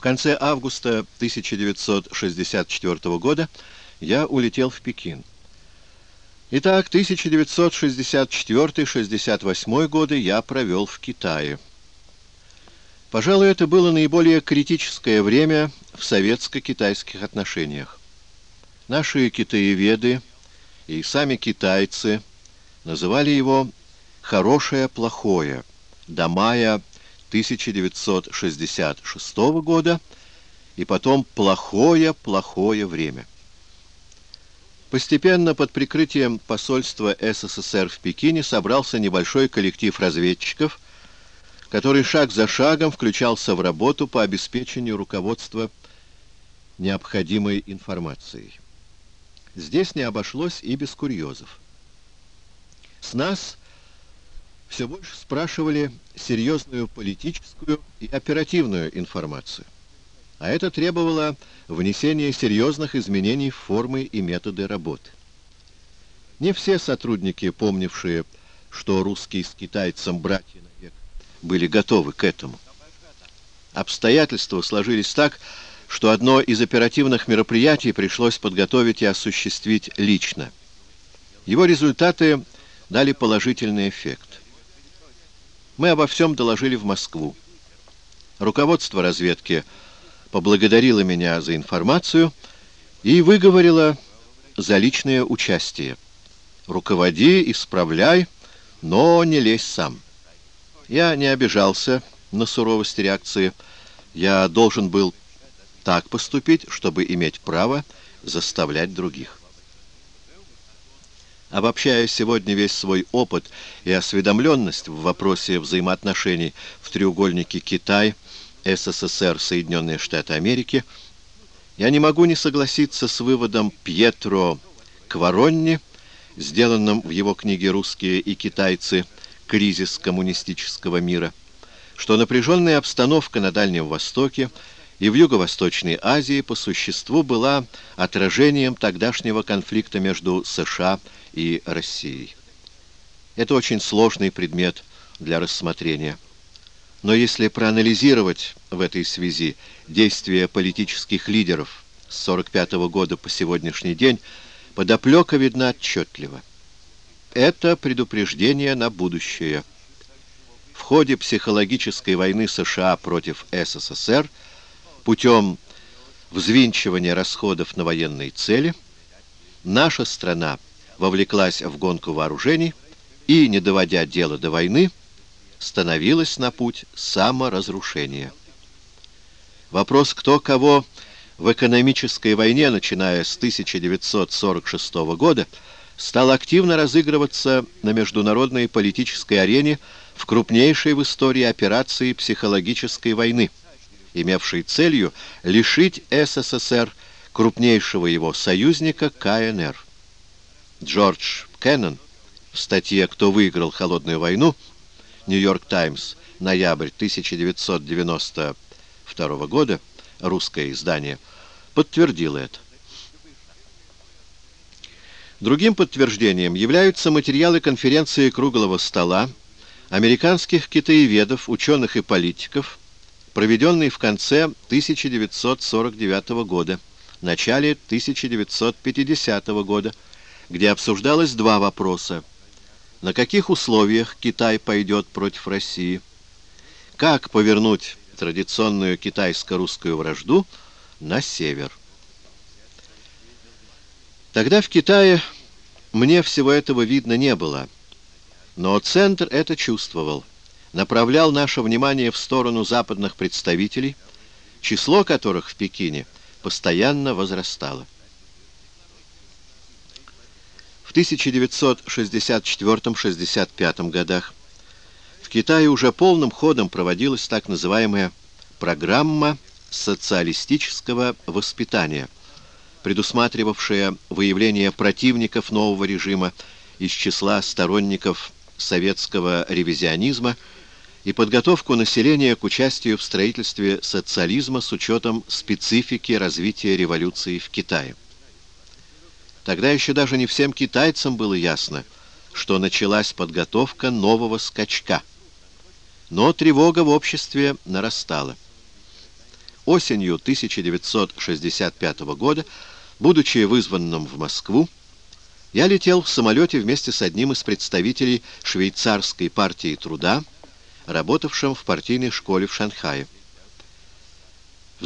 В конце августа 1964 года я улетел в Пекин. Итак, 1964-68 годы я провел в Китае. Пожалуй, это было наиболее критическое время в советско-китайских отношениях. Наши китаеведы и сами китайцы называли его «хорошее-плохое» до мая 1966 года и потом «плохое-плохое время». Постепенно под прикрытием посольства СССР в Пекине собрался небольшой коллектив разведчиков, который шаг за шагом включался в работу по обеспечению руководства необходимой информацией. Здесь не обошлось и без курьезов. С нас все больше спрашивали серьезную политическую и оперативную информацию. А это требовало внесения серьезных изменений в формы и методы работы. Не все сотрудники, помнившие, что русские с китайцем братья навек, были готовы к этому. Обстоятельства сложились так, что одно из оперативных мероприятий пришлось подготовить и осуществить лично. Его результаты дали положительный эффект. Мы обо всем доложили в Москву. Руководство разведки поблагодарило меня за информацию и выговорило за личное участие. Руководи, исправляй, но не лезь сам. Я не обижался на суровость реакции. Я должен был так поступить, чтобы иметь право заставлять других. Обобщая сегодня весь свой опыт и осведомленность в вопросе взаимоотношений в треугольнике Китай, СССР, Соединенные Штаты Америки, я не могу не согласиться с выводом Пьетро Кваронни, сделанным в его книге «Русские и китайцы. Кризис коммунистического мира», что напряженная обстановка на Дальнем Востоке и в Юго-Восточной Азии по существу была отражением тогдашнего конфликта между США и Россией. Это очень сложный предмет для рассмотрения. Но если проанализировать в этой связи действия политических лидеров с 1945 года по сегодняшний день, подоплека видна отчетливо. Это предупреждение на будущее. В ходе психологической войны США против СССР путем взвинчивания расходов на военные цели наша страна вовлеклась в гонку вооружений и, не доводя дело до войны, становилась на путь саморазрушения. Вопрос, кто кого в экономической войне, начиная с 1946 года, стал активно разыгрываться на международной политической арене в крупнейшей в истории операции психологической войны, имевшей целью лишить СССР крупнейшего его союзника КНР. Джордж Кеннон в статье «Кто выиграл холодную войну» Нью-Йорк Таймс, ноябрь 1992 года, русское издание, подтвердил это. Другим подтверждением являются материалы конференции «Круглого стола» американских китаеведов, ученых и политиков, проведенной в конце 1949 года, начале 1950 года, где обсуждалось два вопроса. На каких условиях Китай пойдет против России? Как повернуть традиционную китайско-русскую вражду на север? Тогда в Китае мне всего этого видно не было, но Центр это чувствовал, направлял наше внимание в сторону западных представителей, число которых в Пекине постоянно возрастало. В 1964-65 годах в Китае уже полным ходом проводилась так называемая программа социалистического воспитания, предусматривавшая выявление противников нового режима из числа сторонников советского ревизионизма и подготовку населения к участию в строительстве социализма с учетом специфики развития революции в Китае. Тогда еще даже не всем китайцам было ясно, что началась подготовка нового скачка. Но тревога в обществе нарастала. осенью 1965 года, будучи вызванным в Москву, я летел в самолете вместе с одним из представителей швейцарской партии труда, работавшим в партийной школе в Шанхае.